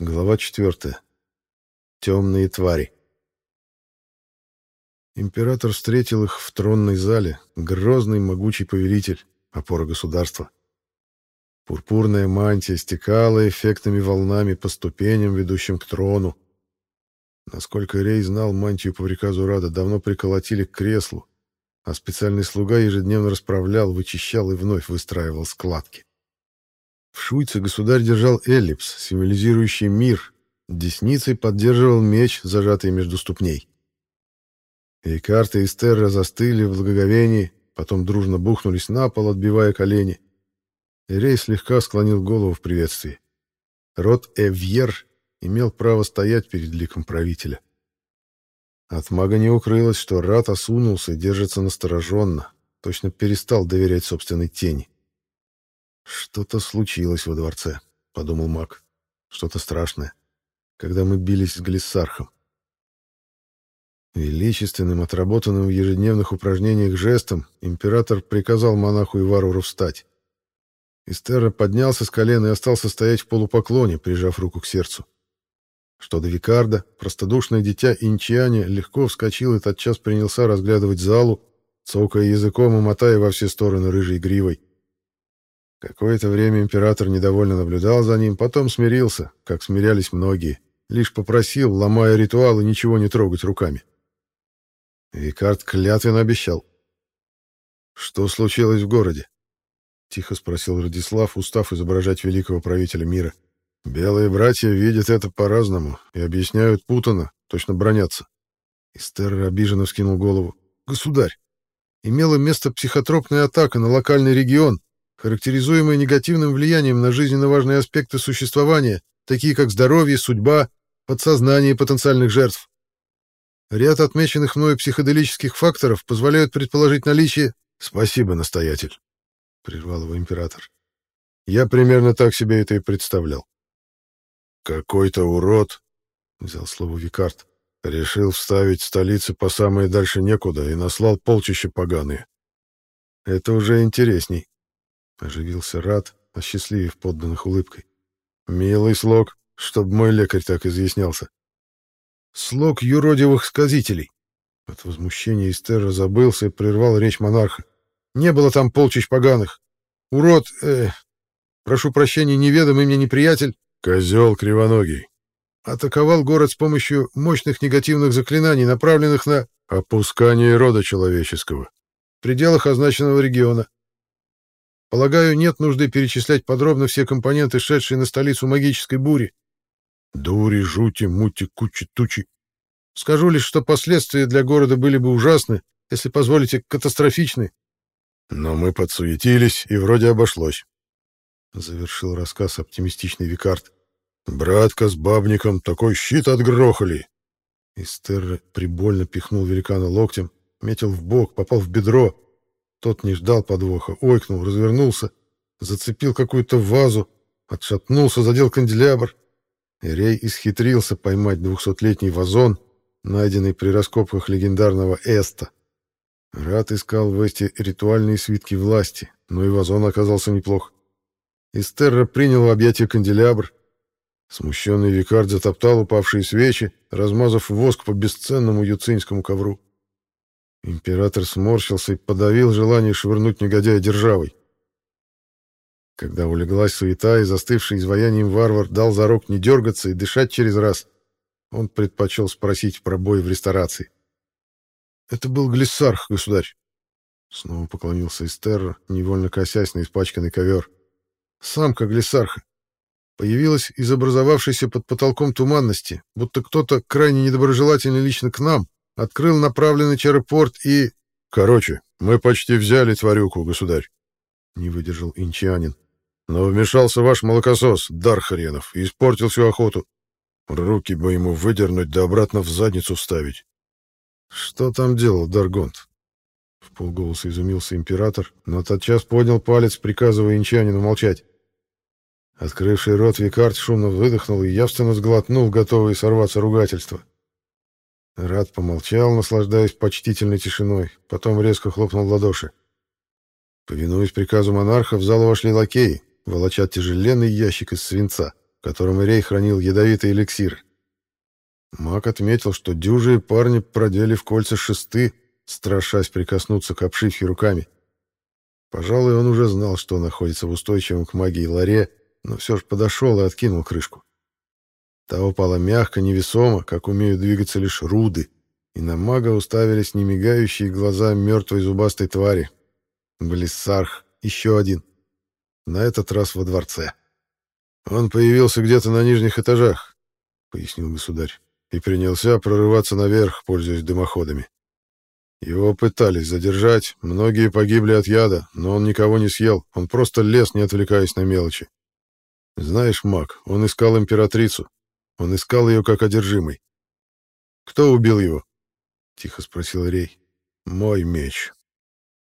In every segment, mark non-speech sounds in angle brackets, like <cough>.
Глава 4. Темные твари. Император встретил их в тронной зале, грозный могучий повелитель, опора государства. Пурпурная мантия стекала эффектными волнами по ступеням, ведущим к трону. Насколько Рей знал, мантию по приказу Рада давно приколотили к креслу, а специальный слуга ежедневно расправлял, вычищал и вновь выстраивал складки. В Шуйце государь держал эллипс, символизирующий мир, десницей поддерживал меч, зажатый между ступней. И карты Эстерра застыли в благоговении, потом дружно бухнулись на пол, отбивая колени. Ирей слегка склонил голову в приветствии. Род Эвьер имел право стоять перед ликом правителя. От мага не укрылось, что Рат осунулся и держится настороженно, точно перестал доверять собственной тени. «Что-то случилось во дворце», — подумал маг. «Что-то страшное. Когда мы бились с Глиссархом». Величественным, отработанным в ежедневных упражнениях жестом, император приказал монаху Иваруру встать. Истерра поднялся с колена и остался стоять в полупоклоне, прижав руку к сердцу. Что до Викарда, простодушное дитя Инчиане легко вскочил и тотчас принялся разглядывать залу, цокая языком и мотая во все стороны рыжей гривой. Какое-то время император недовольно наблюдал за ним, потом смирился, как смирялись многие, лишь попросил, ломая ритуалы, ничего не трогать руками. Викард клятвенно обещал. «Что случилось в городе?» — тихо спросил Радислав, устав изображать великого правителя мира. «Белые братья видят это по-разному и объясняют путано, точно бронятся». Истер обиженно вскинул голову. «Государь, имела место психотропная атака на локальный регион, характеризуемые негативным влиянием на жизненно важные аспекты существования, такие как здоровье, судьба, подсознание потенциальных жертв. Ряд отмеченных мною психоделических факторов позволяют предположить наличие... Спасибо, настоятель, — прервал его император. Я примерно так себе это и представлял. Какой-то урод, — взял слово Викард, — решил вставить столицы по самое дальше некуда и наслал полчища поганые. Это уже интересней. Оживился рад, осчастливив подданных улыбкой. «Милый слог, чтоб мой лекарь так изъяснялся». «Слог юродивых сказителей». От возмущения Истер забылся и прервал речь монарха. «Не было там полчищ поганых. Урод, э, прошу прощения, неведомый мне неприятель...» «Козел кривоногий». Атаковал город с помощью мощных негативных заклинаний, направленных на опускание рода человеческого в пределах означенного региона. Полагаю, нет нужды перечислять подробно все компоненты, шедшие на столицу магической бури. Дури, жути, мути, кучи, тучи. Скажу лишь, что последствия для города были бы ужасны, если позволите, катастрофичны. Но мы подсуетились, и вроде обошлось. Завершил рассказ оптимистичный Викард. Братка с бабником такой щит отгрохали. Истер прибольно пихнул великана локтем, метил в бок, попал в бедро, тот не ждал подвоха, ойкнул, развернулся, зацепил какую-то вазу, отшатнулся, задел канделябр. Рей исхитрился поймать двухсотлетний вазон, найденный при раскопках легендарного Эста. Рад искал в Эсте ритуальные свитки власти, но и вазон оказался неплох. Истерра принял в объятия канделябр. Смущенный викард затоптал упавшие свечи, размазав воск по бесценному юцинскому ковру. Император сморщился и подавил желание швырнуть негодяя державой. Когда улеглась суета и застывший изваянием варвар дал зарок не дергаться и дышать через раз, он предпочел спросить про бой в ресторации. «Это был глиссарх, государь!» Снова поклонился Эстерра, невольно косясь на испачканный ковер. «Самка глиссарха. Появилась из образовавшейся под потолком туманности, будто кто-то крайне недоброжелательный лично к нам, открыл направленный черепорт и... Короче, мы почти взяли тварюку, государь. Не выдержал инчанин. Но вмешался ваш молокосос, дар хренов, и испортил всю охоту. Руки бы ему выдернуть да обратно в задницу вставить. Что там делал Даргонт? В полголоса изумился император, но тотчас поднял палец, приказывая инчанину молчать. Открывший рот Викард шумно выдохнул и явственно сглотнул, готовый сорваться ругательство. Рад помолчал, наслаждаясь почтительной тишиной, потом резко хлопнул в ладоши. Повинуясь приказу монарха, в зал вошли лакеи, волочат тяжеленный ящик из свинца, в котором Ирей хранил ядовитый эликсир. Маг отметил, что дюжие парни продели в кольца шесты, страшась прикоснуться к обшивке руками. Пожалуй, он уже знал, что находится в устойчивом к магии ларе, но все же подошел и откинул крышку. Та упала мягко, невесомо, как умеют двигаться лишь руды, и на мага уставились немигающие глаза мертвой зубастой твари. Глиссарх, еще один. На этот раз во дворце. «Он появился где-то на нижних этажах», — пояснил государь, и принялся прорываться наверх, пользуясь дымоходами. Его пытались задержать, многие погибли от яда, но он никого не съел, он просто лез, не отвлекаясь на мелочи. Знаешь, маг, он искал императрицу, он искал ее как одержимый. «Кто убил его?» — тихо спросил Рей. «Мой меч».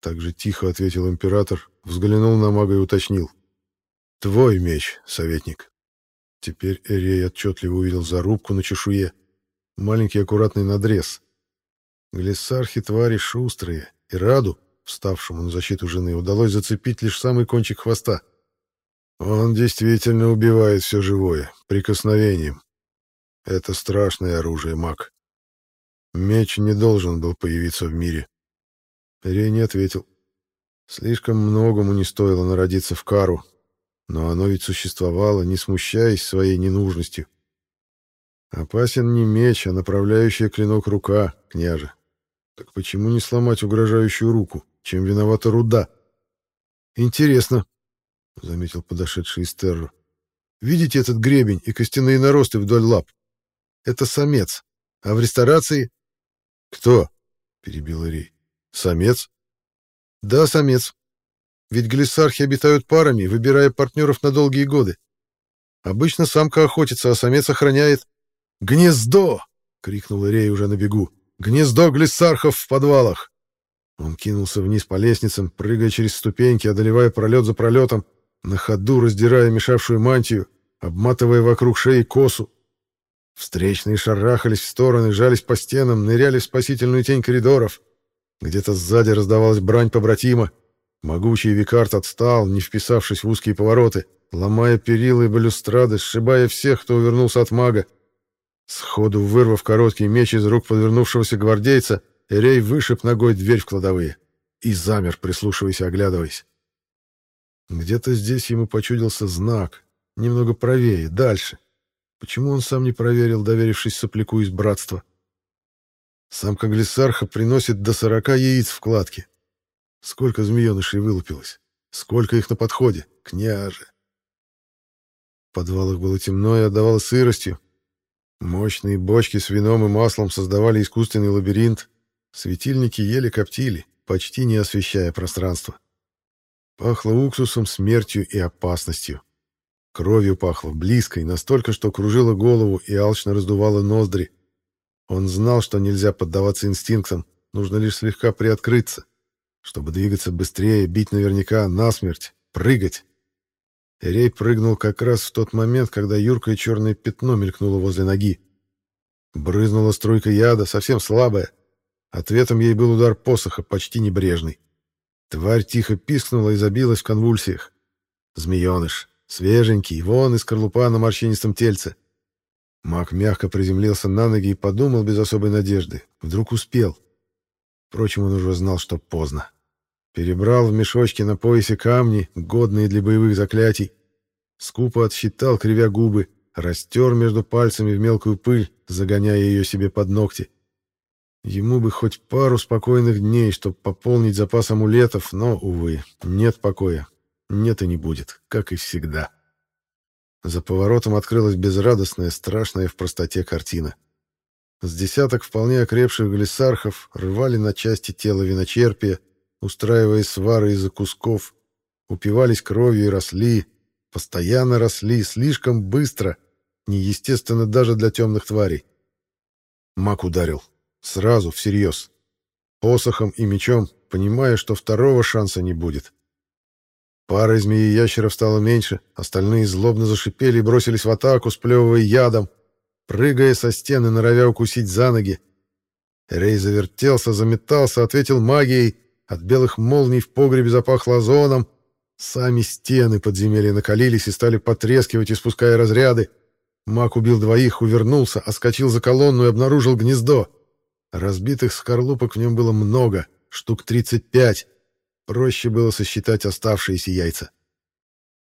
Так же тихо ответил император, взглянул на мага и уточнил. «Твой меч, советник». Теперь Эрей отчетливо увидел зарубку на чешуе. Маленький аккуратный надрез. Глиссархи твари шустрые, и Раду, вставшему на защиту жены, удалось зацепить лишь самый кончик хвоста. Он действительно убивает все живое, прикосновением. Это страшное оружие, маг. Меч не должен был появиться в мире. Рей не ответил. Слишком многому не стоило народиться в кару, но оно ведь существовало, не смущаясь своей ненужностью. Опасен не меч, а направляющая клинок рука, княже. Так почему не сломать угрожающую руку? Чем виновата руда? Интересно, — заметил подошедший из. Видите этот гребень и костяные наросты вдоль лап? Это самец. А в ресторации... Кто? — перебил Ирей. Самец? Да, самец. Ведь глиссархи обитают парами, выбирая партнеров на долгие годы. Обычно самка охотится, а самец охраняет. «Гнездо!» — крикнул Ирей уже на бегу. «Гнездо глиссархов в подвалах!» Он кинулся вниз по лестницам, прыгая через ступеньки, одолевая пролет за пролетом, на ходу раздирая мешавшую мантию, обматывая вокруг шеи косу. Встречные шарахались в стороны, жались по стенам, ныряли в спасительную тень коридоров. Где-то сзади раздавалась брань побратима. Могучий Викард отстал, не вписавшись в узкие повороты, ломая перила и балюстрады, сшибая всех, кто увернулся от мага. Сходу вырвав короткий меч из рук подвернувшегося гвардейца, Эрей вышиб ногой дверь в кладовые и замер, прислушиваясь оглядываясь. Где-то здесь ему почудился знак, немного правее, дальше. Почему он сам не проверил, доверившись сопляку из братства? Самка глиссарха приносит до сорока яиц в кладке. Сколько змеенышей вылупилось? Сколько их на подходе? Княже! В подвалах было темно и отдавало сыростью. Мощные бочки с вином и маслом создавали искусственный лабиринт. Светильники еле коптили, почти не освещая пространство. Пахло уксусом, смертью и опасностью. Кровью пахло, близкой, настолько, что кружило голову и алчно раздувало ноздри. Он знал, что нельзя поддаваться инстинктам, нужно лишь слегка приоткрыться, чтобы двигаться быстрее, бить наверняка, насмерть, прыгать. Эрей прыгнул как раз в тот момент, когда юркое черное пятно мелькнуло возле ноги. Брызнула струйка яда, совсем слабая. Ответом ей был удар посоха, почти небрежный. Тварь тихо пискнула и забилась в конвульсиях. Змееныш, свеженький, вон из скорлупа на морщинистом тельце. Маг мягко приземлился на ноги и подумал без особой надежды. Вдруг успел. Впрочем, он уже знал, что поздно. Перебрал в мешочке на поясе камни, годные для боевых заклятий. Скупо отсчитал, кривя губы, растер между пальцами в мелкую пыль, загоняя ее себе под ногти. Ему бы хоть пару спокойных дней, чтобы пополнить запас амулетов, но, увы, нет покоя. Нет и не будет, как и всегда. За поворотом открылась безрадостная, страшная в простоте картина. С десяток вполне окрепших глиссархов рвали на части тело виночерпия, устраивая свары из-за кусков, упивались кровью и росли, постоянно росли, слишком быстро, неестественно даже для темных тварей. Мак ударил. Сразу, всерьез. Посохом и мечом, понимая, что второго шанса не будет. Пара змеи ящеров стало меньше, остальные злобно зашипели и бросились в атаку, сплевывая ядом, прыгая со стены, норовя укусить за ноги. Рей завертелся, заметался, ответил магией, от белых молний в погребе запахло озоном, сами стены подземелья накалились и стали потрескивать, испуская разряды. Маг убил двоих, увернулся, оскочил за колонну и обнаружил гнездо. Разбитых скорлупок в нем было много, штук 35. Проще было сосчитать оставшиеся яйца.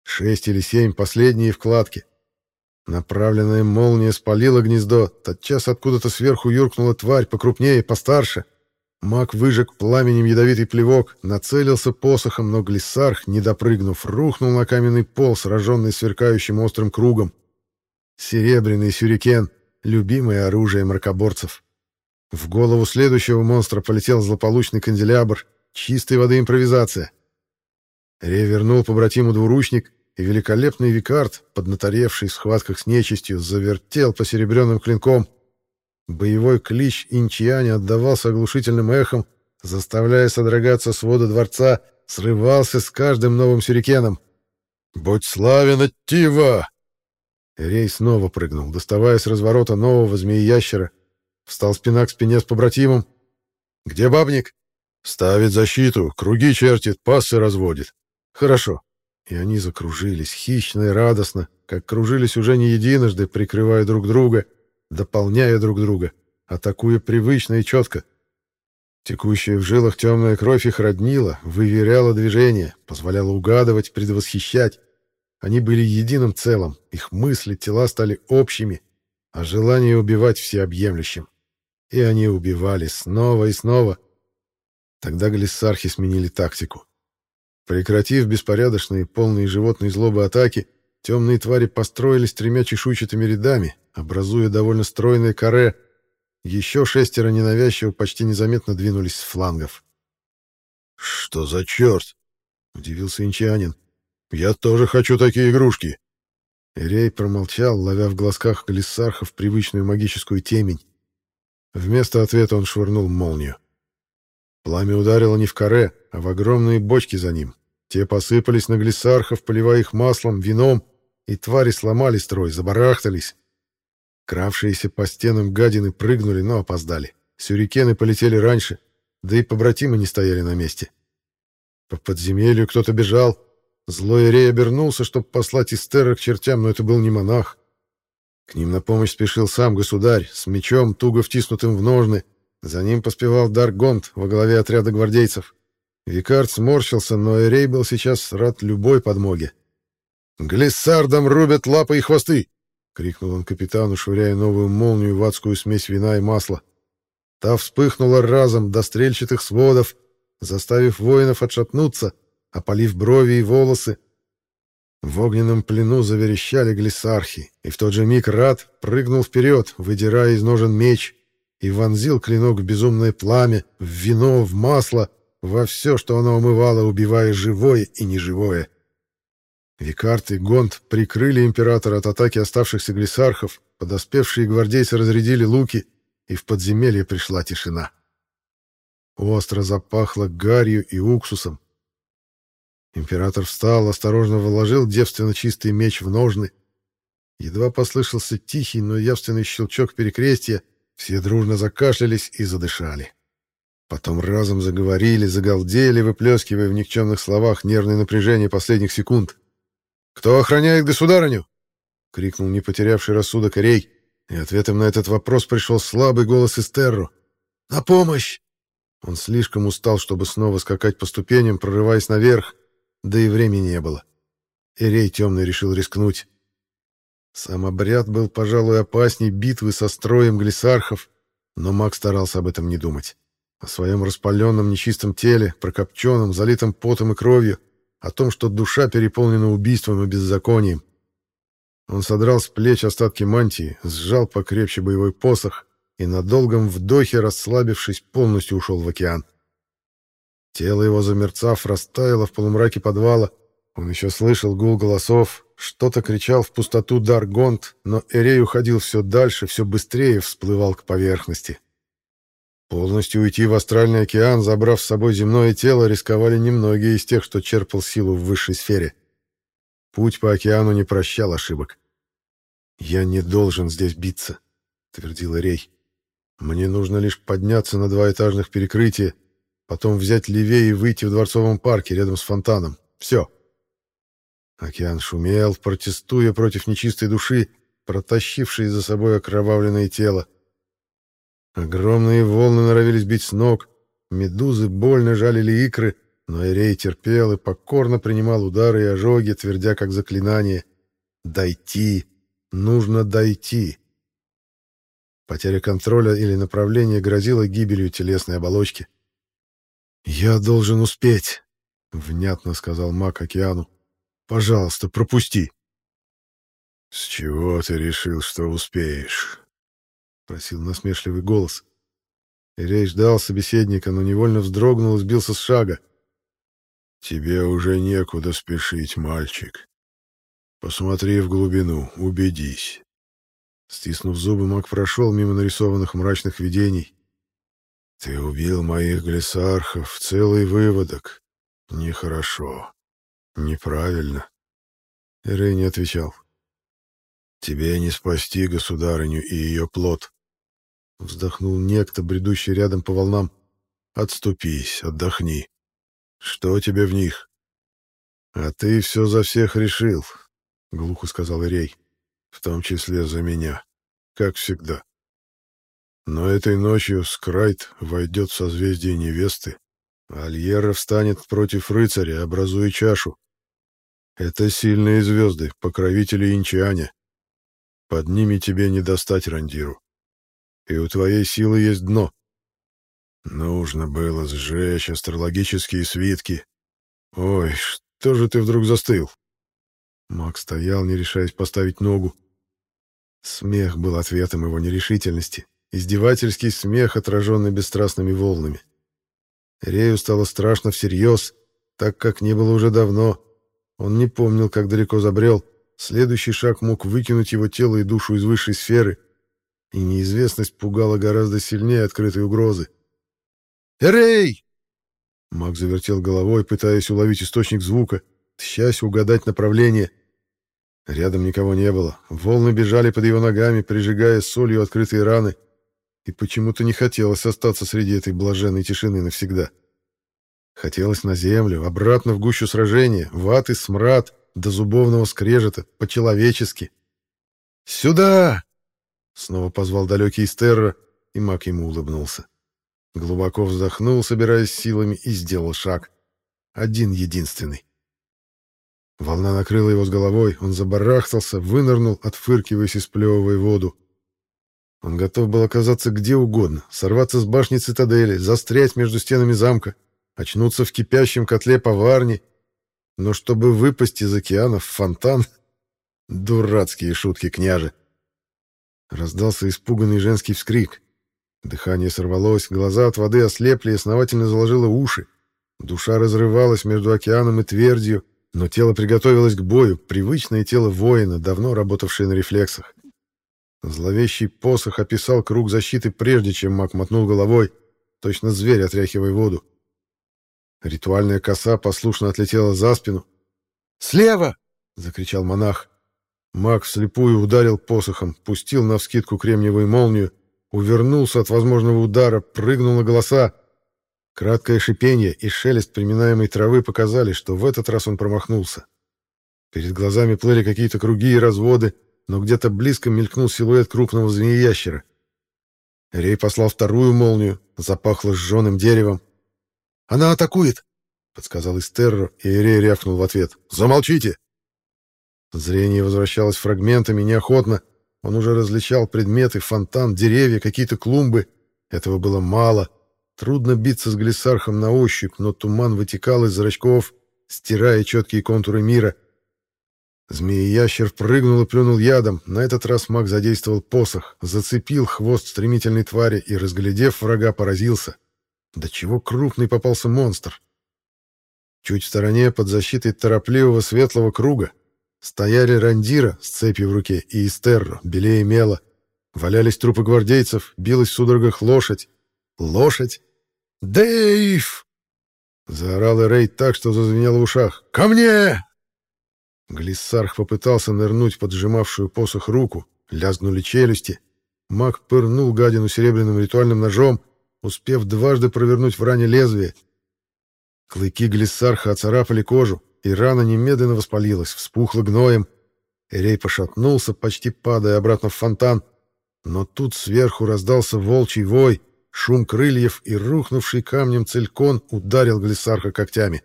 Шесть или семь, последние вкладки. Направленная молния спалила гнездо, тотчас откуда-то сверху юркнула тварь покрупнее, постарше. Маг выжег пламенем ядовитый плевок, нацелился посохом, но глиссарх, не допрыгнув, рухнул на каменный пол, сраженный сверкающим острым кругом. Серебряный сюрикен — любимое оружие мракоборцев. В голову следующего монстра полетел злополучный канделябр, чистой воды импровизация. Ре вернул побратиму двуручник, и великолепный викард, поднаторевший в схватках с нечистью, завертел по серебряным клинком. Боевой клич Инчиане отдавался оглушительным эхом, заставляя содрогаться свода дворца, срывался с каждым новым сюрикеном. «Будь славен, Аттива!» Рей снова прыгнул, доставая с разворота нового змеи-ящера. Встал спина к спине с побратимом. «Где бабник?» «Ставит защиту, круги чертит, пассы разводит». «Хорошо. И они закружились, хищно и радостно, как кружились уже не единожды, прикрывая друг друга, дополняя друг друга, атакуя привычно и четко. Текущая в жилах темная кровь их роднила, выверяла движение, позволяла угадывать, предвосхищать. Они были единым целым, их мысли, тела стали общими, а желание убивать всеобъемлющим. И они убивали снова и снова. Тогда глиссархи сменили тактику. Прекратив беспорядочные, полные животной злобы атаки, темные твари построились тремя чешуйчатыми рядами, образуя довольно стройное каре. Еще шестеро ненавязчиво почти незаметно двинулись с флангов. «Что за черт?» — удивился инчанин. «Я тоже хочу такие игрушки!» Рей промолчал, ловя в глазках глиссархов привычную магическую темень. Вместо ответа он швырнул молнию. Пламя ударило не в каре, а в огромные бочки за ним. Те посыпались на глиссархов, поливая их маслом, вином, и твари сломали строй, забарахтались. Кравшиеся по стенам гадины прыгнули, но опоздали. Сюрикены полетели раньше, да и побратимы не стояли на месте. По подземелью кто-то бежал. Злой Рей обернулся, чтобы послать Истера к чертям, но это был не монах. К ним на помощь спешил сам государь, с мечом, туго втиснутым в ножны, за ним поспевал Даргонт во главе отряда гвардейцев. Викард сморщился, но Эрей был сейчас рад любой подмоге. «Глиссардам рубят лапы и хвосты!» — крикнул он капитану, швыряя новую молнию в адскую смесь вина и масла. Та вспыхнула разом до стрельчатых сводов, заставив воинов отшатнуться, опалив брови и волосы. В огненном плену заверещали глиссархи, и в тот же миг Рад прыгнул вперед, выдирая из ножен меч, и вонзил клинок в безумное пламя, в вино, в масло, во все, что оно умывало, убивая живое и неживое. Викарт и Гонт прикрыли императора от атаки оставшихся глиссархов, подоспевшие гвардейцы разрядили луки, и в подземелье пришла тишина. Остро запахло гарью и уксусом. Император встал, осторожно вложил девственно чистый меч в ножны. Едва послышался тихий, но явственный щелчок перекрестия — все дружно закашлялись и задышали. Потом разом заговорили, загалдели, выплескивая в никчемных словах нервное напряжение последних секунд. «Кто охраняет государыню?» — крикнул не потерявший рассудок Рей, и ответом на этот вопрос пришел слабый голос Эстерру. «На помощь!» Он слишком устал, чтобы снова скакать по ступеням, прорываясь наверх, да и времени не было. Эрей темный решил рискнуть. Сам обряд был, пожалуй, опасней битвы со строем глиссархов, но маг старался об этом не думать. О своем распаленном нечистом теле, прокопченном, залитом потом и кровью, о том, что душа переполнена убийством и беззаконием. Он содрал с плеч остатки мантии, сжал покрепче боевой посох и на долгом вдохе, расслабившись, полностью ушел в океан. Тело его, замерцав, растаяло в полумраке подвала. Он еще слышал гул голосов, что-то кричал в пустоту Даргонт, но Эрей уходил все дальше, все быстрее всплывал к поверхности. Полностью уйти в астральный океан, забрав с собой земное тело, рисковали немногие из тех, что черпал силу в высшей сфере. Путь по океану не прощал ошибок. «Я не должен здесь биться», — твердил Эрей. «Мне нужно лишь подняться на два этажных перекрытия, потом взять левее и выйти в дворцовом парке рядом с фонтаном. Все». Океан шумел, протестуя против нечистой души, протащившие за собой окровавленное тело. Огромные волны норовились бить с ног, медузы больно жалили икры, но Эрей терпел и покорно принимал удары и ожоги, твердя как заклинание «Дойти! Нужно дойти!» Потеря контроля или направления грозила гибелью телесной оболочки. «Я должен успеть», — внятно сказал маг океану. «Пожалуйста, пропусти». «С чего ты решил, что успеешь?» — просил насмешливый голос. Ирей ждал собеседника, но невольно вздрогнул и сбился с шага. «Тебе уже некуда спешить, мальчик. Посмотри в глубину, убедись». Стиснув зубы, маг прошел мимо нарисованных мрачных видений. «Ты убил моих глиссархов, целый выводок. Нехорошо. Неправильно». Ирей не отвечал. Тебе не спасти государыню и ее плод. Вздохнул некто, бредущий рядом по волнам. Отступись, отдохни. Что тебе в них? А ты все за всех решил, глухо сказал Ирей. В том числе за меня, как всегда. Но этой ночью Скрайт войдет в созвездие невесты, а Альера встанет против рыцаря, образуя чашу. Это сильные звезды, покровители Инчианя. Под ними тебе не достать рандиру. И у твоей силы есть дно. Нужно было сжечь астрологические свитки. Ой, что же ты вдруг застыл? Маг стоял, не решаясь поставить ногу. Смех был ответом его нерешительности. Издевательский смех, отраженный бесстрастными волнами. Рею стало страшно всерьез, так как не было уже давно. Он не помнил, как далеко забрел, Следующий шаг мог выкинуть его тело и душу из высшей сферы, и неизвестность пугала гораздо сильнее открытой угрозы. «Эрей!» Маг завертел головой, пытаясь уловить источник звука, тщась угадать направление. Рядом никого не было. Волны бежали под его ногами, прижигая солью открытые раны, и почему-то не хотелось остаться среди этой блаженной тишины навсегда. Хотелось на землю, обратно в гущу сражения, в ад и смрад, до зубовного скрежета, по-человечески. «Сюда!» — снова позвал далекий Истерра, и маг ему улыбнулся. Глубоко вздохнул, собираясь силами, и сделал шаг. Один единственный. Волна накрыла его с головой, он забарахтался, вынырнул, отфыркиваясь и сплевывая воду. Он готов был оказаться где угодно, сорваться с башни цитадели, застрять между стенами замка, очнуться в кипящем котле поварни но чтобы выпасть из океана в фонтан... <laughs> Дурацкие шутки, княже. Раздался испуганный женский вскрик. Дыхание сорвалось, глаза от воды ослепли и основательно заложило уши. Душа разрывалась между океаном и твердью, но тело приготовилось к бою, привычное тело воина, давно работавшее на рефлексах. Зловещий посох описал круг защиты, прежде чем маг мотнул головой, точно зверь, отряхивая воду. Ритуальная коса послушно отлетела за спину. «Слева!» — закричал монах. Маг вслепую ударил посохом, пустил навскидку кремниевую молнию, увернулся от возможного удара, прыгнул на голоса. Краткое шипение и шелест приминаемой травы показали, что в этот раз он промахнулся. Перед глазами плыли какие-то круги и разводы, но где-то близко мелькнул силуэт крупного змеи-ящера. Рей послал вторую молнию, запахло сжженным деревом. «Она атакует!» — подсказал Истерро, и Эрей рявкнул в ответ. «Замолчите!» Зрение возвращалось фрагментами, неохотно. Он уже различал предметы, фонтан, деревья, какие-то клумбы. Этого было мало. Трудно биться с глиссархом на ощупь, но туман вытекал из зрачков, стирая четкие контуры мира. Змея-ящер прыгнул и плюнул ядом. На этот раз маг задействовал посох, зацепил хвост стремительной твари и, разглядев врага, поразился. Да чего крупный попался монстр! Чуть в стороне, под защитой торопливого светлого круга, стояли рандира с цепью в руке и Истерро, белее мела. Валялись трупы гвардейцев, билась в судорогах лошадь. Лошадь? «Дэйв!» Заорал Эрей так, что зазвенело в ушах. «Ко мне!» Глиссарх попытался нырнуть под сжимавшую посох руку. Лязгнули челюсти. Маг пырнул гадину серебряным ритуальным ножом, успев дважды провернуть в ране лезвие. Клыки глиссарха оцарапали кожу, и рана немедленно воспалилась, вспухла гноем. Эрей пошатнулся, почти падая обратно в фонтан, но тут сверху раздался волчий вой, шум крыльев, и рухнувший камнем целькон ударил глиссарха когтями.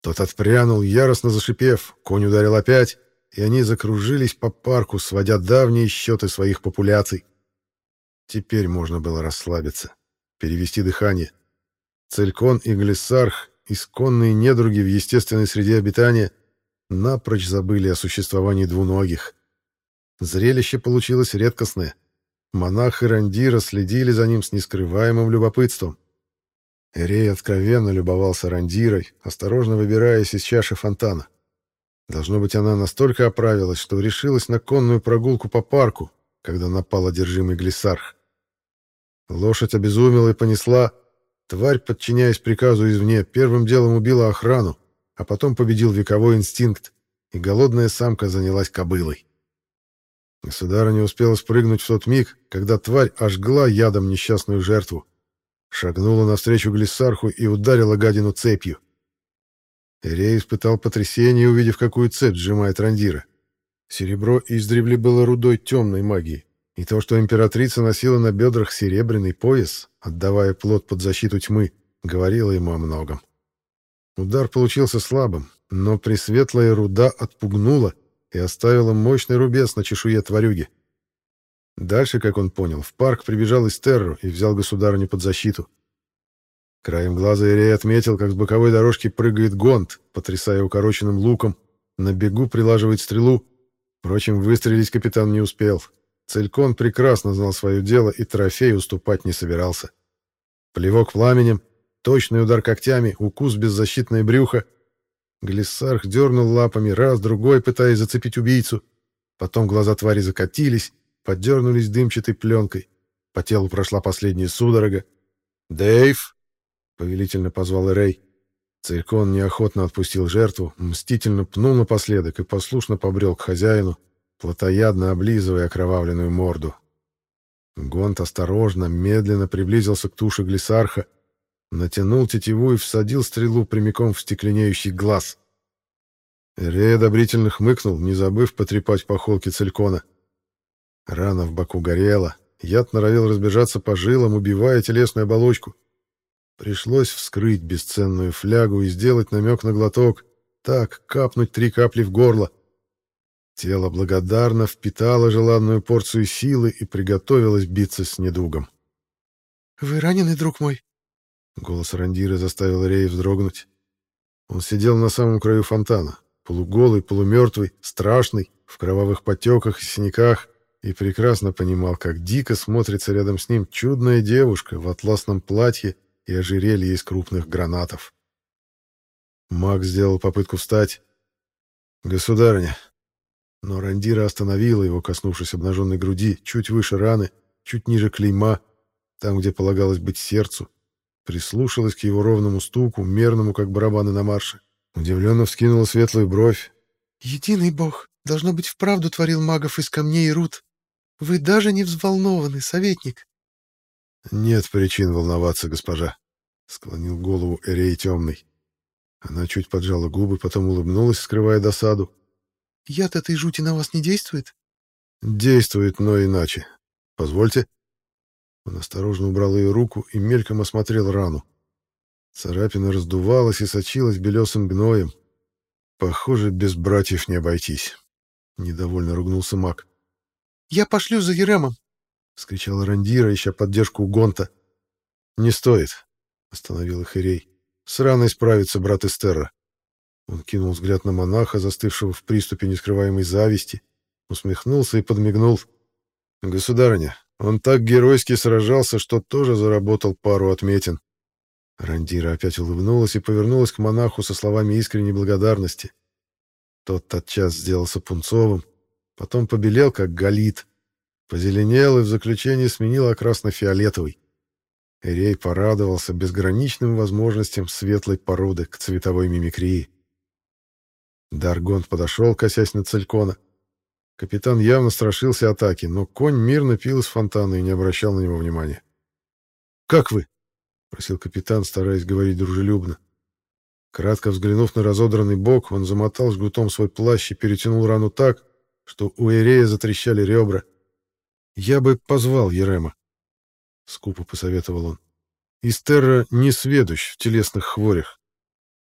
Тот отпрянул, яростно зашипев, конь ударил опять, и они закружились по парку, сводя давние счеты своих популяций. Теперь можно было расслабиться, перевести дыхание. Целькон и глиссарх, исконные недруги в естественной среде обитания, напрочь забыли о существовании двуногих. Зрелище получилось редкостное. Монах и Рандира следили за ним с нескрываемым любопытством. Эрей откровенно любовался Рандирой, осторожно выбираясь из чаши фонтана. Должно быть, она настолько оправилась, что решилась на конную прогулку по парку, когда напал одержимый глиссарх. Лошадь обезумела и понесла. Тварь, подчиняясь приказу извне, первым делом убила охрану, а потом победил вековой инстинкт, и голодная самка занялась кобылой. Государыня успела спрыгнуть в тот миг, когда тварь ожгла ядом несчастную жертву, шагнула навстречу глиссарху и ударила гадину цепью. Эрей испытал потрясение, увидев, какую цепь сжимает Рандира. Серебро издревле было рудой темной магии, и то, что императрица носила на бедрах серебряный пояс, отдавая плод под защиту тьмы, говорило ему о многом. Удар получился слабым, но пресветлая руда отпугнула и оставила мощный рубец на чешуе тварюги. Дальше, как он понял, в парк прибежал Истерру и взял государыню под защиту. Краем глаза Ирей отметил, как с боковой дорожки прыгает гонт, потрясая укороченным луком, на бегу прилаживает стрелу. Впрочем, выстрелить капитан не успел. Целькон прекрасно знал свое дело и трофей уступать не собирался. Плевок пламенем, Точный удар когтями, укус беззащитное брюхо. Глиссарх дернул лапами раз, другой, пытаясь зацепить убийцу. Потом глаза твари закатились, подернулись дымчатой пленкой. По телу прошла последняя судорога. «Дэйв!» — повелительно позвал Рэй. Циркон неохотно отпустил жертву, мстительно пнул напоследок и послушно побрел к хозяину, плотоядно облизывая окровавленную морду. Гонт осторожно, медленно приблизился к туше глиссарха, натянул тетиву и всадил стрелу прямиком в стекленеющий глаз. Эрей одобрительно хмыкнул, не забыв потрепать по холке целькона. Рана в боку горела, яд норовил разбежаться по жилам, убивая телесную оболочку. Пришлось вскрыть бесценную флягу и сделать намек на глоток, так, капнуть три капли в горло. Тело благодарно впитало желанную порцию силы и приготовилось биться с недугом. «Вы раненый, друг мой?» Голос Рандира заставил Рея вздрогнуть. Он сидел на самом краю фонтана, полуголый, полумертвый, страшный, в кровавых потеках и синяках, и прекрасно понимал, как дико смотрится рядом с ним чудная девушка в атласном платье и ожерелье из крупных гранатов. Маг сделал попытку встать. «Государыня!» Но Рандира остановила его, коснувшись обнаженной груди, чуть выше раны, чуть ниже клейма, там, где полагалось быть сердцу, прислушалась к его ровному стуку, мерному, как барабаны на марше. Удивленно вскинула светлую бровь. «Единый бог, должно быть, вправду творил магов из камней и руд. Вы даже не взволнованы, советник». «Нет причин волноваться, госпожа», — склонил голову Эрей Темный. Она чуть поджала губы, потом улыбнулась, скрывая досаду. «Яд этой жути на вас не действует?» «Действует, но иначе. Позвольте». Он осторожно убрал ее руку и мельком осмотрел рану. Царапина раздувалась и сочилась белесым гноем. Похоже, без братьев не обойтись. Недовольно ругнулся маг. «Я пошлю за Еремом!» — скричала Рандира, ища поддержку у Гонта. «Не стоит», — остановил их Ирей. «С раной справится брат Эстерра». Он кинул взгляд на монаха, застывшего в приступе нескрываемой зависти, усмехнулся и подмигнул. «Государыня, он так геройски сражался, что тоже заработал пару отметин. Рандира опять улыбнулась и повернулась к монаху со словами искренней благодарности. Тот тотчас сделался пунцовым, потом побелел, как галит, позеленел и в заключении сменил окрас на фиолетовый. Эрей порадовался безграничным возможностям светлой породы к цветовой мимикрии. Даргонт подошел, косясь на Целькона. Капитан явно страшился атаки, но конь мирно пил из фонтана и не обращал на него внимания. «Как вы?» — просил капитан, стараясь говорить дружелюбно. Кратко взглянув на разодранный бок, он замотал жгутом свой плащ и перетянул рану так, что у Эрея затрещали ребра. «Я бы позвал Ерема», — скупо посоветовал он. «Истерра не сведущ в телесных хворях».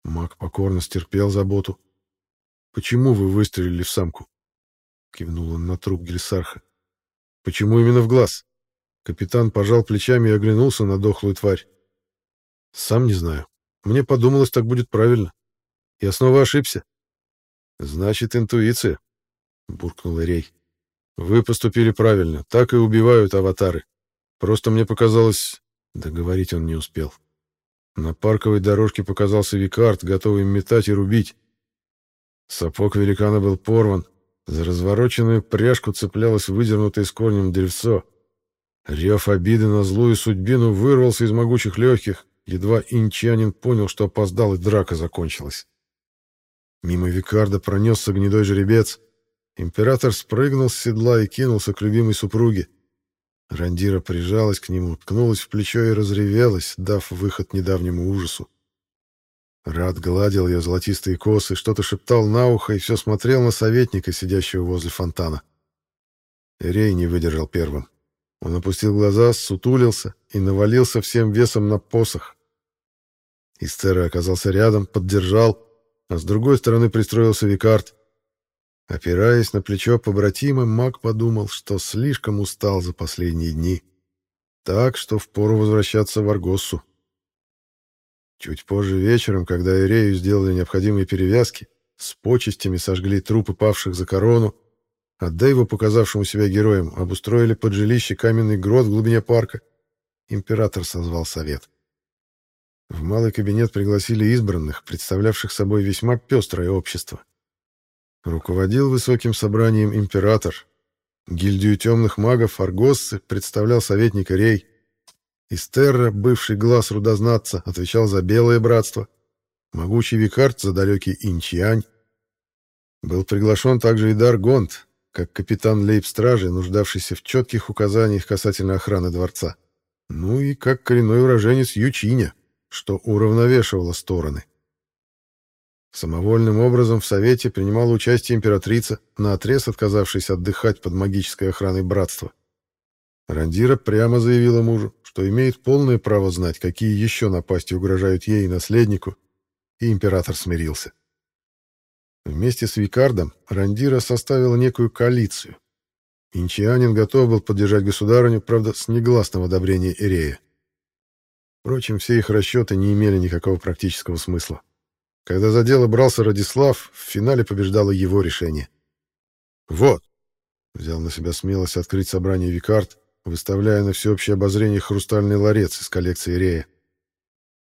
Маг покорно стерпел заботу. «Почему вы выстрелили в самку?» — кивнул он на труп Гельсарха. «Почему именно в глаз?» Капитан пожал плечами и оглянулся на дохлую тварь. «Сам не знаю. Мне подумалось, так будет правильно. Я снова ошибся». «Значит, интуиция», — буркнул Рей. «Вы поступили правильно. Так и убивают аватары. Просто мне показалось...» Договорить он не успел. На парковой дорожке показался Викард, готовый метать и рубить. Сапог великана был порван. За развороченную пряжку цеплялось выдернутое с корнем древцо. Рев обиды на злую судьбину вырвался из могучих легких. Едва инчанин понял, что опоздал, и драка закончилась. Мимо Викарда пронесся гнедой жеребец. Император спрыгнул с седла и кинулся к любимой супруге. Рандира прижалась к нему, ткнулась в плечо и разревелась, дав выход недавнему ужасу. Рад гладил ее золотистые косы, что-то шептал на ухо и все смотрел на советника, сидящего возле фонтана. Рей не выдержал первым. Он опустил глаза, сутулился и навалился всем весом на посох. Истера оказался рядом, поддержал, а с другой стороны пристроился Викард. Опираясь на плечо побратима, маг подумал, что слишком устал за последние дни. Так что впору возвращаться в Аргоссу. Чуть позже вечером, когда Ирею сделали необходимые перевязки, с почестями сожгли трупы павших за корону, а Дэйву, показавшему себя героем, обустроили под жилище каменный грот в глубине парка, император созвал совет. В малый кабинет пригласили избранных, представлявших собой весьма пестрое общество. Руководил высоким собранием император. Гильдию темных магов Аргоссы представлял советник Рей. Истерра, бывший глаз рудознатца, отвечал за Белое Братство. Могучий Викард за далекий Инчиань. Был приглашен также и Дар Гонт, как капитан лейб-стражи, нуждавшийся в четких указаниях касательно охраны дворца. Ну и как коренной уроженец Ючиня, что уравновешивало стороны. Самовольным образом в Совете принимала участие императрица, наотрез отказавшись отдыхать под магической охраной братства. Рандира прямо заявила мужу, что имеет полное право знать, какие еще напасти угрожают ей и наследнику, и император смирился. Вместе с Викардом Рандира составила некую коалицию. Инчианин готов был поддержать государыню, правда, с негласного одобрения Эрея. Впрочем, все их расчеты не имели никакого практического смысла. Когда за дело брался Радислав, в финале побеждало его решение. «Вот!» — взял на себя смелость открыть собрание Викард, выставляя на всеобщее обозрение хрустальный ларец из коллекции Рея.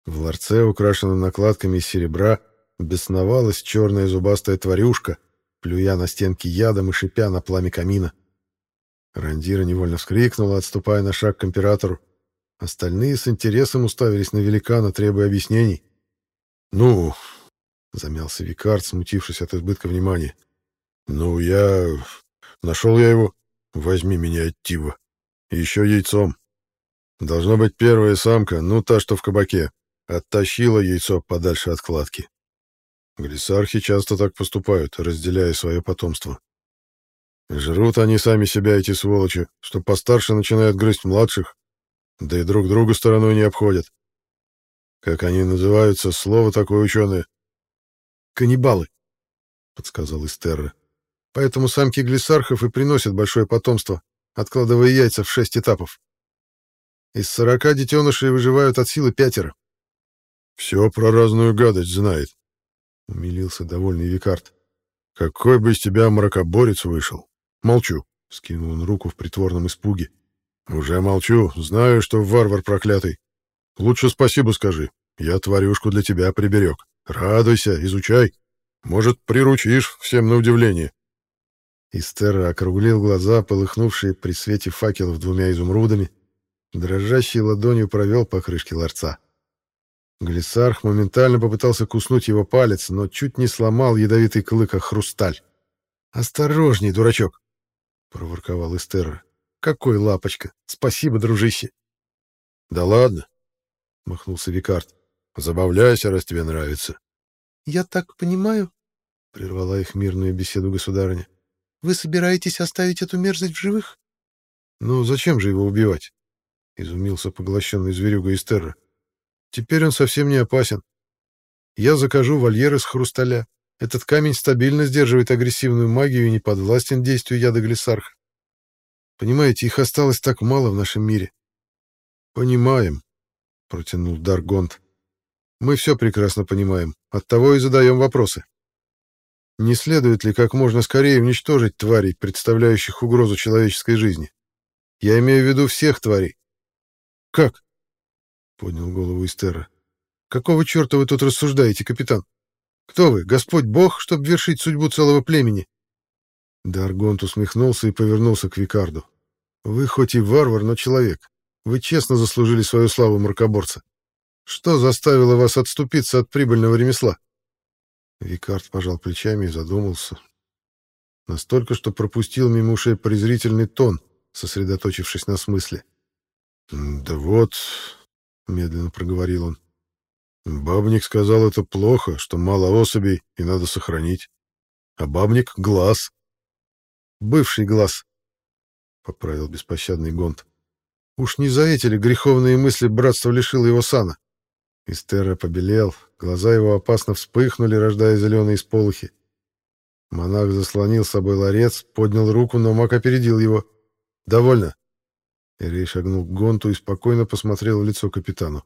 В ларце, украшенном накладками из серебра, бесновалась черная зубастая тварюшка, плюя на стенки ядом и шипя на пламя камина. Рандира невольно вскрикнула, отступая на шаг к императору. Остальные с интересом уставились на великана, требуя объяснений. «Ну, Замялся Викард, смутившись от избытка внимания. «Ну, я... Нашел я его. Возьми меня от Тива. Еще яйцом. Должна быть первая самка, ну, та, что в кабаке. Оттащила яйцо подальше от кладки. Глиссархи часто так поступают, разделяя свое потомство. Жрут они сами себя, эти сволочи, что постарше начинают грызть младших, да и друг друга стороной не обходят. Как они называются, слово такое ученое каннибалы, подсказал Истерра. Поэтому самки глиссархов и приносят большое потомство, откладывая яйца в шесть этапов. Из сорока детенышей выживают от силы пятеро. Все про разную гадость знает, умилился довольный Викард. Какой бы из тебя мракоборец вышел. Молчу, скинул он руку в притворном испуге. Уже молчу, знаю, что варвар проклятый. Лучше спасибо скажи. Я тварюшку для тебя приберег. Радуйся, изучай. Может, приручишь всем на удивление. Истер округлил глаза, полыхнувшие при свете факелов двумя изумрудами, дрожащей ладонью провел по крышке ларца. Глиссарх моментально попытался куснуть его палец, но чуть не сломал ядовитый клык о хрусталь. «Осторожней, дурачок!» — проворковал Истерра. «Какой лапочка! Спасибо, дружище!» «Да ладно!» — махнулся Викард. Забавляйся, раз тебе нравится. — Я так понимаю, — прервала их мирную беседу государыня, Вы собираетесь оставить эту мерзость в живых? Ну, зачем же его убивать? Изумился поглощенный зверюга из терра. Теперь он совсем не опасен. Я закажу вольер из хрусталя. Этот камень стабильно сдерживает агрессивную магию и не подвластен действию яда глиссарха. Понимаете, их осталось так мало в нашем мире. Понимаем, протянул Даргонт. Мы все прекрасно понимаем, оттого и задаем вопросы. Не следует ли как можно скорее уничтожить тварей, представляющих угрозу человеческой жизни? Я имею в виду всех тварей. Как? Поднял голову Истера. Какого черта вы тут рассуждаете, капитан? Кто вы, Господь Бог, чтобы вершить судьбу целого племени? Даргонт усмехнулся и повернулся к Викарду. Вы хоть и варвар, но человек. Вы честно заслужили свою славу мракоборца. Что заставило вас отступиться от прибыльного ремесла? Викард пожал плечами и задумался. Настолько, что пропустил мимо ушей презрительный тон, сосредоточившись на смысле. «Да вот», — медленно проговорил он, — «бабник сказал, это плохо, что мало особей и надо сохранить. А бабник — глаз». «Бывший глаз», — поправил беспощадный Гонт. «Уж не за эти ли греховные мысли братство лишило его сана?» Истерра побелел, глаза его опасно вспыхнули, рождая зеленые сполохи. Монах заслонил с собой ларец, поднял руку, но маг опередил его. «Довольно!» Эрей шагнул к Гонту и спокойно посмотрел в лицо капитану.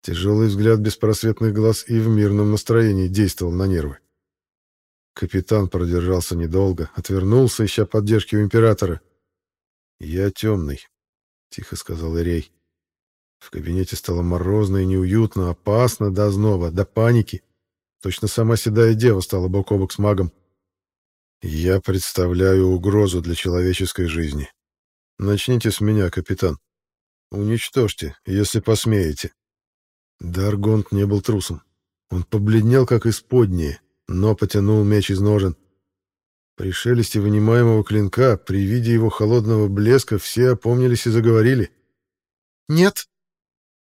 Тяжелый взгляд беспросветных глаз и в мирном настроении действовал на нервы. Капитан продержался недолго, отвернулся, ища поддержки у императора. «Я темный», — тихо сказал Эрей. В кабинете стало морозно и неуютно, опасно до озноба, до паники. Точно сама седая дева стала бок о бок с магом. «Я представляю угрозу для человеческой жизни. Начните с меня, капитан. Уничтожьте, если посмеете». Даргонт не был трусом. Он побледнел, как исподнее, но потянул меч из ножен. При шелесте вынимаемого клинка, при виде его холодного блеска, все опомнились и заговорили. «Нет!»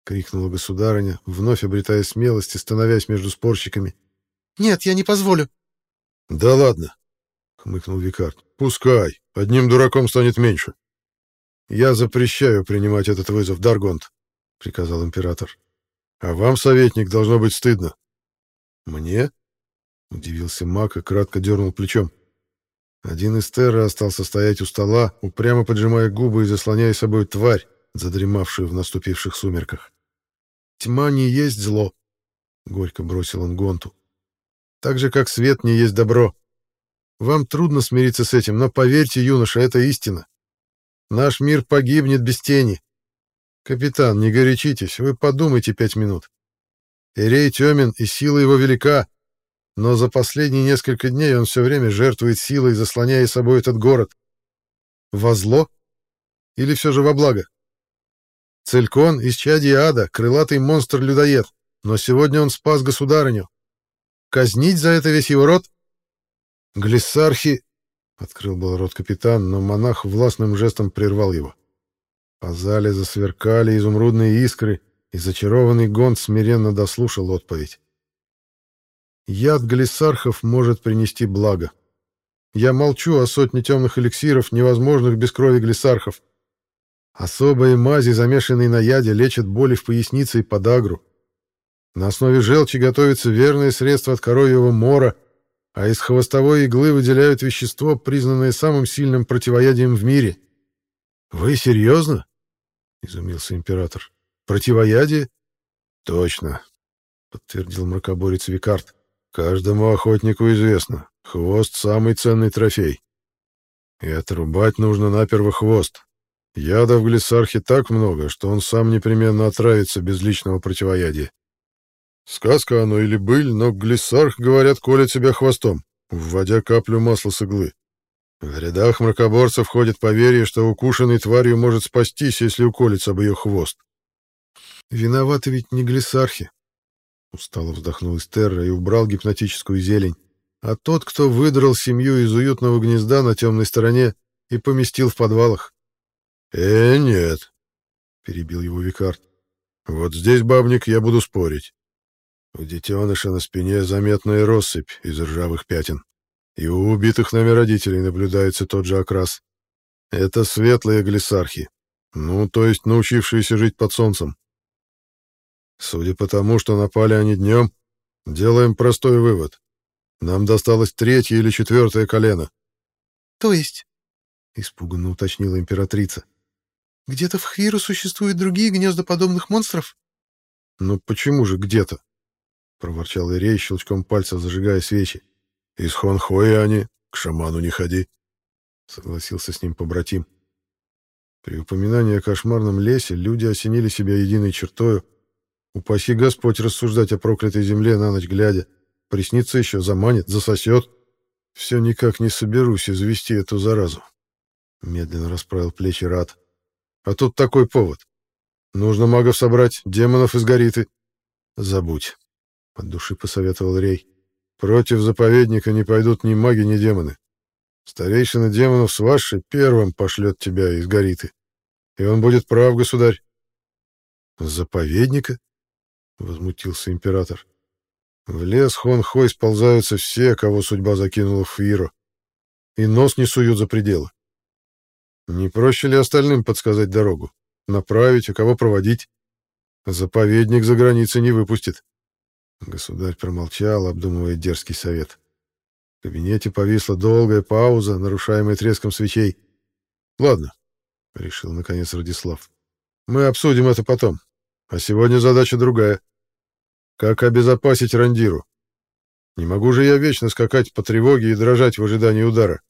Крикнула государыня, вновь обретая смелость и становясь между спорщиками. «Нет, я не позволю». «Да ладно», — хмыкнул Викард. «Пускай. Одним дураком станет меньше». «Я запрещаю принимать этот вызов, Даргонт», — приказал император. «А вам, советник, должно быть стыдно». «Мне?» — удивился Мак и кратко дернул плечом. Один из терра остался стоять у стола, упрямо поджимая губы и заслоняя собой тварь, задремавшую в наступивших сумерках. Тьма не есть зло, — горько бросил он Гонту. Так же, как свет не есть добро. Вам трудно смириться с этим, но поверьте, юноша, это истина. Наш мир погибнет без тени. Капитан, не горячитесь, вы подумайте пять минут. Эрей темен, и сила его велика, но за последние несколько дней он все время жертвует силой, заслоняя собой этот город. Во зло? Или все же во благо? Целькон чади ада, крылатый монстр-людоед, но сегодня он спас государыню. Казнить за это весь его род? Глиссархи... Открыл был рот капитан, но монах властным жестом прервал его. По зале засверкали изумрудные искры, и зачарованный гонт смиренно дослушал отповедь. Яд глиссархов может принести благо. Я молчу о сотне темных эликсиров, невозможных без крови глиссархов. Особые мази, замешанные на яде, лечат боли в пояснице и подагру. На основе желчи готовится верное средство от коровьего мора, а из хвостовой иглы выделяют вещество, признанное самым сильным противоядием в мире. «Вы серьезно?» — изумился император. «Противоядие?» «Точно», — подтвердил мракоборец Викард. «Каждому охотнику известно, хвост — самый ценный трофей. И отрубать нужно наперво хвост, Яда в глиссархе так много, что он сам непременно отравится без личного противоядия. Сказка оно или быль, но глиссарх, говорят, колет себя хвостом, вводя каплю масла с иглы. В рядах мракоборцев ходит поверье, что укушенный тварью может спастись, если уколется об ее хвост. «Виноваты ведь не глиссархи», — устало вздохнул Эстерра и убрал гипнотическую зелень, «а тот, кто выдрал семью из уютного гнезда на темной стороне и поместил в подвалах. «Э, нет», — перебил его Викард. «Вот здесь, бабник, я буду спорить. У детеныша на спине заметная россыпь из ржавых пятен. И у убитых нами родителей наблюдается тот же окрас. Это светлые глиссархи, ну, то есть научившиеся жить под солнцем. Судя по тому, что напали они днем, делаем простой вывод. Нам досталось третье или четвертое колено. — То есть? — испуганно уточнила императрица. — Где-то в Хвиру существуют другие гнезда подобных монстров? — Ну почему же где-то? — проворчал Ирей, щелчком пальца зажигая свечи. — Из Хонхоя они, к шаману не ходи. — согласился с ним побратим. При упоминании о кошмарном лесе люди осенили себя единой чертою. Упаси Господь рассуждать о проклятой земле на ночь глядя. Приснится еще, заманит, засосет. Все никак не соберусь извести эту заразу. Медленно расправил плечи Рад. А тут такой повод. Нужно магов собрать, демонов из Гориты. Забудь. От души посоветовал Рей. Против заповедника не пойдут ни маги, ни демоны. Старейшина демонов с вашей первым пошлет тебя из Гориты. И он будет прав, государь. Заповедника? Возмутился император. В лес Хон-Хой сползаются все, кого судьба закинула в Фиро. И нос не суют за пределы. Не проще ли остальным подсказать дорогу? Направить, а кого проводить? Заповедник за границей не выпустит. Государь промолчал, обдумывая дерзкий совет. В кабинете повисла долгая пауза, нарушаемая треском свечей. «Ладно», — решил наконец Радислав. «Мы обсудим это потом. А сегодня задача другая. Как обезопасить Рандиру? Не могу же я вечно скакать по тревоге и дрожать в ожидании удара.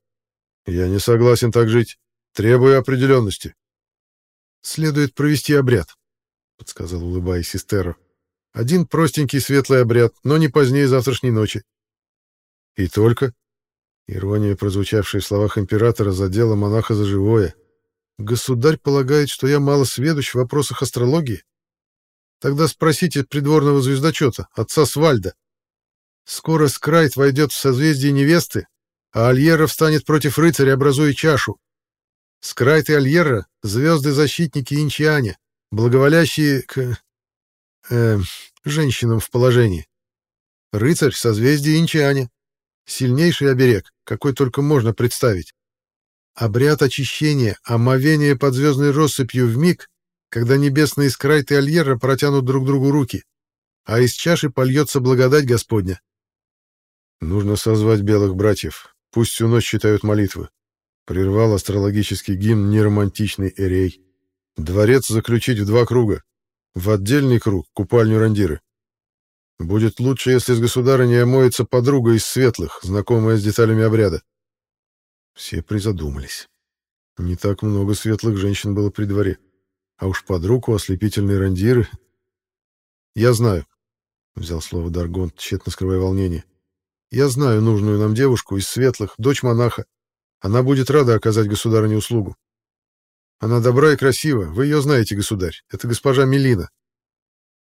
Я не согласен так жить. Требую определенности. Следует провести обряд, — подсказал, улыбаясь Систеру. Один простенький светлый обряд, но не позднее завтрашней ночи. И только... Ирония, прозвучавшая в словах императора, задела монаха за живое. Государь полагает, что я мало сведущ в вопросах астрологии? Тогда спросите придворного звездочета, отца Свальда. Скоро Скрайт войдет в созвездие невесты, а Альера встанет против рыцаря, образуя чашу. Скрайт и Альера — звезды-защитники Инчиане, благоволящие к... Э, женщинам в положении. Рыцарь — созвездие Инчиане, Сильнейший оберег, какой только можно представить. Обряд очищения, омовение под звездной россыпью в миг, когда небесные скрайты Альера протянут друг другу руки, а из чаши польется благодать Господня. Нужно созвать белых братьев, пусть всю ночь читают молитвы. Прервал астрологический гимн неромантичный Эрей. Дворец заключить в два круга. В отдельный круг — купальню Рандиры. Будет лучше, если с государыней омоется подруга из светлых, знакомая с деталями обряда. Все призадумались. Не так много светлых женщин было при дворе. А уж подруг у ослепительной рандиры... Я знаю, — взял слово Даргон, тщетно скрывая волнение. Я знаю нужную нам девушку из светлых, дочь монаха. Она будет рада оказать государыне услугу. Она добра и красива, вы ее знаете, государь. Это госпожа Мелина.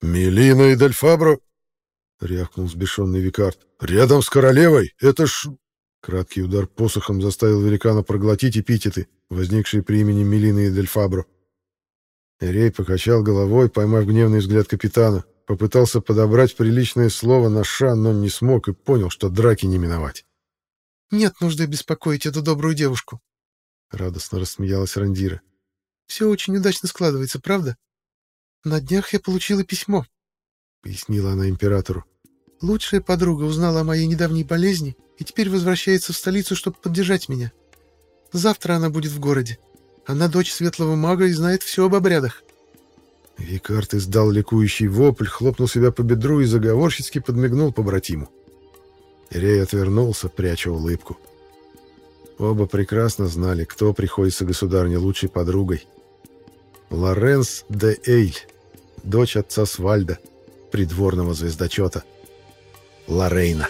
Мелина и Дельфабро? — рявкнул сбешенный Викард. «Рядом с королевой? Это ж...» Краткий удар посохом заставил великана проглотить эпитеты, возникшие при имени Мелины и Дельфабро. Эрей покачал головой, поймав гневный взгляд капитана, попытался подобрать приличное слово на ша, но не смог и понял, что драки не миновать. «Нет нужды беспокоить эту добрую девушку», — радостно рассмеялась Рандира. «Все очень удачно складывается, правда? На днях я получила письмо», — пояснила она императору. Лучшая подруга узнала о моей недавней болезни и теперь возвращается в столицу, чтобы поддержать меня. Завтра она будет в городе. Она дочь светлого мага и знает все об обрядах. Викарт издал ликующий вопль, хлопнул себя по бедру и заговорщицки подмигнул побратиму. Рей отвернулся, пряча улыбку. Оба прекрасно знали, кто приходится государне лучшей подругой. Лоренс де Эйль, дочь отца Свальда, придворного звездочета. Лорейна.